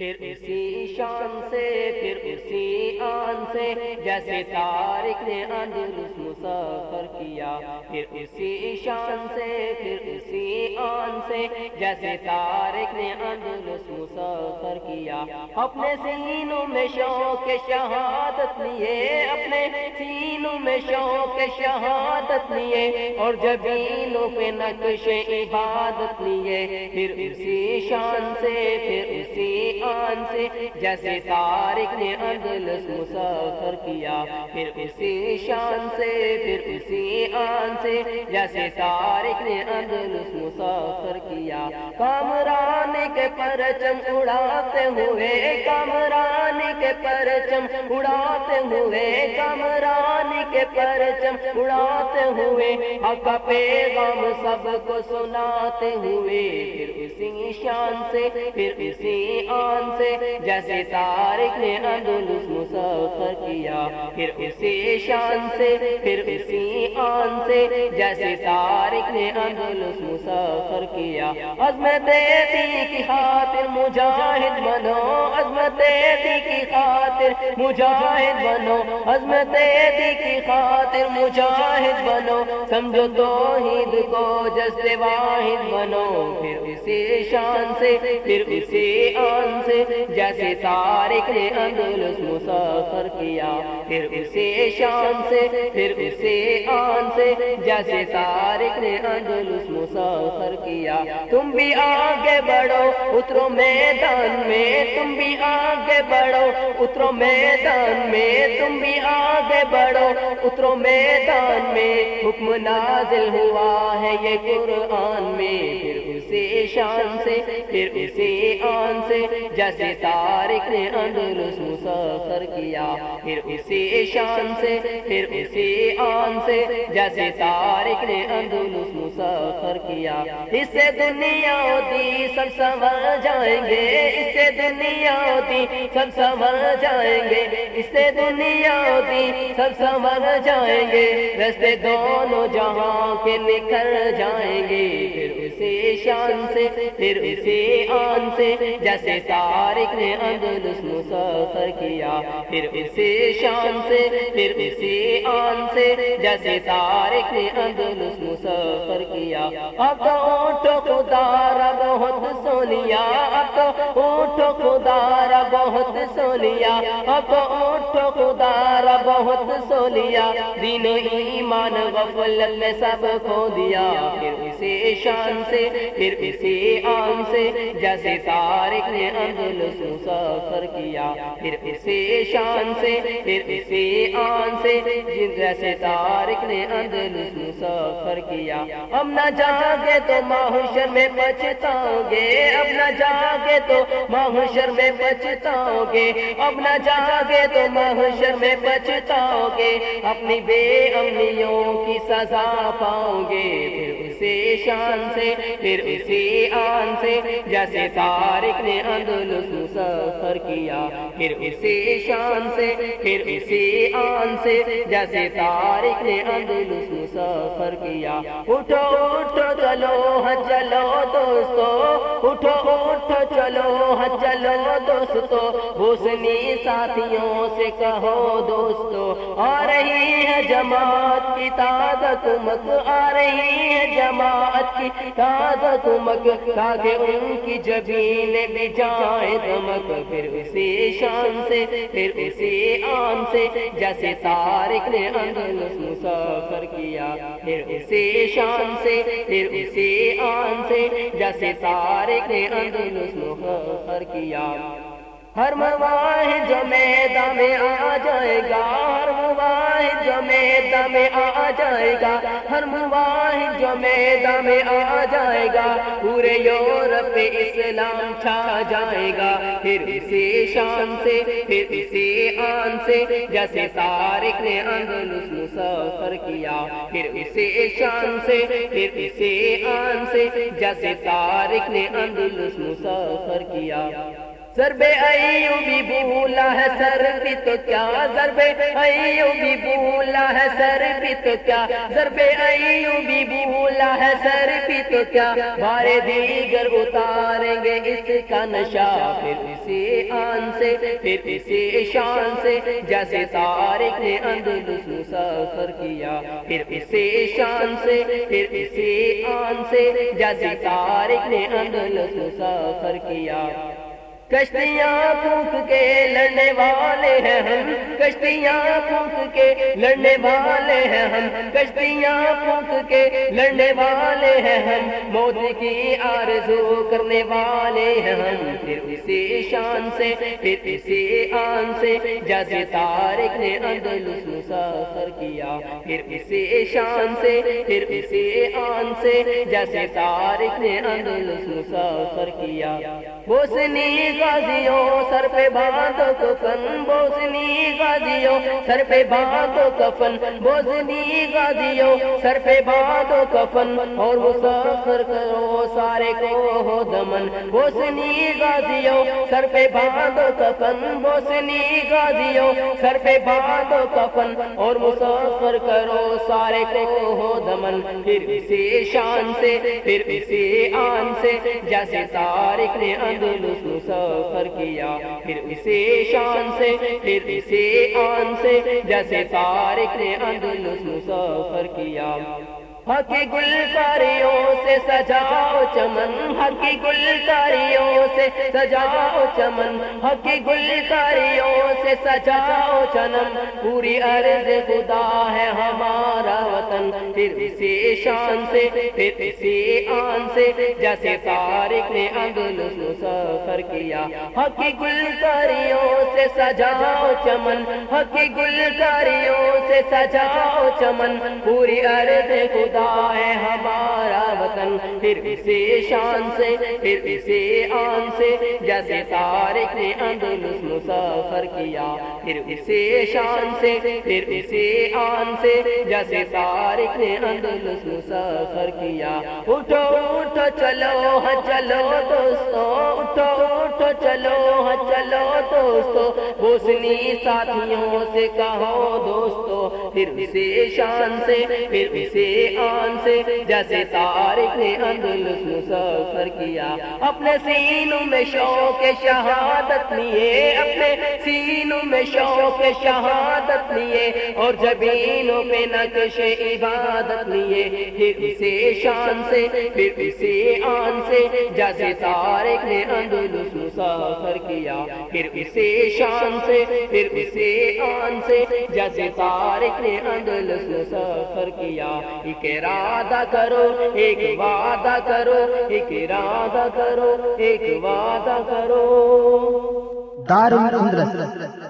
پھر اسی شان سے پھر اسی آن سے جیسے تارک نے اندلس مسافر کیا۔ پھر اسی شان سے پھر اسی آن سے جیسے تارک نے اندلس مسافر اپنے سینوں میں شوق شہادت لیے۔ اپنے سینوں میں شوق شہادت لیے۔ اور جبینوں پہ نقش عبادت لیے۔ پھر اسی شان سے، پھر اسی آن سے۔ جیسے تارک نے اندلس مسافر کیا۔ پھر اسی شان سے، پھر اسی آن سے۔ جیسے تارک نے اندلس مسافر کیا۔ کامران کے پرچم اڑاتے ہوئے ہوئے کامران کے پرچم، اڑاتے ہوئے کامران کے پرچم، اڑاتے ہوئے حق پیغام سب کو سناتے ہوئے، پھر اسی شان سے، پھر اسی آن سے، جیسے تارک نے اندلس مسافر کیا، پھر اسی شان سے، پھر اسی آن سے، جیسے تارک نے اندلس مسافر کیا۔ عظمت دی کی خاطر مجاہد بنو، عظمت دی کی خاطر مجاہد بنو، عظمت دی کی خاطر مجاہد بنو، سمجھو توحید کو جس واحد بنو، پھر اسی شان سے، پھر اسی آن سے، جیسے تارک نے اندلس مسافر کیا، پھر اسے شان سے، پھر اسے آن سے، جیسے تارک نے اندلس مسافر کیا۔ تم بھی آگے بڑھو، اترو میدان میں آگے بڑھو، اترو میدان میں تم بھی آگے بڑھو۔ اترو میدان میں حکم نازل ہوا ہے یہ قرآن میں۔ پھر اسے شان سے، پھر اسے آن سے۔ جیسے تارک نے اندلس مسافر کیا، پھر اسی شان سے، پھر اسی آن سے۔ جیسے تارک نے اندلس مسافر کیا۔ اس سے دنیا ہوتی سب جائیں گے، اس سے دنیا ہوتی، سب سمر جائیں گے۔ اس سے دنیا ہوتی، سب سمر جائیں گے۔ رستے دونوں جہاں کے نکل جائیں گے، پھر اسی شان سے، پھر اسی آن سے۔ جیسے تارک نے اندلس مسافر کیا، پھر اسی شان سے، پھر اسی آن سے۔ جیسے تارک نے اندلس مسافر کیا۔ اب تو اونٹو خدارا بہت سونیا اب تو اونٹو خدارا بہت سونیا اب تو اونٹو خدارا بہت سولیا دین ایمان غفلت میں سب کھو دیا۔ پھر اسی شان سے پھر اسی آن سے جیسے سارے نے اندلس مسافر کیا۔ پھر اسی شان سے، پھر اسی آن سے، جن جیسے تارک نے اندلس مسافر کیا۔ اب نہ جاگے تو محشر میں پچھتاؤ گے۔ اب نہ جاگے تو محشر میں پچھتاؤ گے۔ اب نہ جاگے تو محشر میں پچھتاؤ گے۔ اپنی بے امنیوں کی سزا پاؤ گے۔ پھر اسی شان سے، پھر اسی آن سے، جیسے تارک نے اندلس مسافر کیا، پھر اسی شان سے، پھر اسی آن سے، جیسے تارک نے اندلس مسافر کیا۔ اٹھو اٹھو، چلو چلو دوستو۔ اٹھو اٹھو، چلو چلو دوستو۔ حسنی ساتھیوں سے کہو دوستو، آ رہی ہے جماعت کی تازہ مک آ رہی ہے جماعت کی تازہ مک تاکہ ان کی جبین بھی جائے دمک۔ پھر اسی شان سے، پھر اسی آن سے، جیسے تارک نے اندلس مسافر کیا۔ پھر اسی شان سے، پھر اسی آن سے، جیسے تارک نے اندلس مسافر کیا۔ ہر مواہد جو میدان میں آ جائے گا، ہر مواہد جو میدان میں آ جائے گا، ہر مواہد جو میدان میں آ جائے گا، پورے یورپ اسلام چھا جائے گا۔ پھر اسی شان سے، پھر اسی آن سے، جیسے تارک نے اندلس مسافر کیا۔ پھر اسی شان سے، پھر اسی آن سے، جیسے تارک نے اندلس مسافر کیا۔ ضرب ایو بھی بھولا ہے سر بھی تو کیا ضرب ایو بھی بھولا ہے سر بھی تو کیا ضرب ایو بھی بھولا ہے سر بھی تو کیا بارے دیگر اتاریں گے اس کا نشا پھر اسی آن سے، پھر اسی شان سے۔ جیسے تارک نے اندلس مسافر کیا، پھر اسی شان سے، پھر اسی آن سے۔ جیسے تارک نے اندلس مسافر کیا کشتیاں پھونک کے لڑ والے ہیں ہم، کشتیاں پھونک کے لڑنے والے ہیں ہم، کشتیاں پھونک کے لڑنے والے ہیں ہم، موت کی آرزو کرنے والے ہیں ہم۔ پھر اسی شان سے، پھر اسی آن سے، جیسے تارک نے اندلس مسافر کیا۔ پھر اسی شان سے، پھر اسی آن سے، جیسے تارک نے اندلس مسافر کیا۔ بوسنی غازیوں سر پہ باندھو تو کفن بوسنی غازیوں سر پہ باندھو کفن بوسنی غازیوں سر پہ باندھو کفن، اور مسافر کرو سارے کو ہو دمن۔ بوسنی غازیوں سر پہ باندھو کفن بوسنی غازیوں سر پہ باندھو کفن، اور مسافر کرو سارے کو ہو دمن۔ پھر اسی شان سے، پھر اسی آن سے، جیسے تارک نے اندلس مسافر کیا۔ پھر اسی شان سے، پھر اسی آن سے، جیسے تارک نے اندلس مسافر کیا۔ حق گلکاریوں سے سجاؤ چمن، حق گلکاریوں سے سجاؤ چمن۔ حق گلکاریوں سے سجاؤ چنم پوری عرض خدا ہے ہمارا وطن۔ پھر اسی شان سے، پھر اسی آن سے، جیسے تارک نے اندلس مسافر کیا۔ حق گلکاریوں سے سجاؤ چمن، حق گلکاریوں سے سجاؤ چمن۔ پوری عرض خدا ہے ہمارا وطن۔ پھر اسی شان سے، پھر اسی آن سے، جیسے تارک نے اندلس مسافر کیا۔ پھر اسی شان سے پھر اسی آن سے جیسے تارک نے اندلس مسافر کیا۔ اٹھو اٹھو چلو ہاں چلو دوستو۔ اٹھو اٹھو چلو ہاں چلو دوستو۔ بوسنی ساتھیوں سے کہو دوستو۔ پھر اسی شان سے پھر اسی آن سے جیسے تارک نے اندلس مسافر کیا۔ اپنے سینوں میں شوق شہادت لیے اپنے سینوں میں شوق شہادت لیے اور جبینوں پہ نقش عبادت لیے۔ پھر اسے شان سے، پھر اسے آن سے جیسے تارک نے اندلس مسافر کیا۔ پھر اسے شان سے، پھر اسے آن سے جیسے تارک نے اندلس مسافر کیا۔ ایک ارادہ کرو، ایک وعدہ کرو، ایک ارادہ کرو، ایک وعدہ کرو۔ دار الاندلس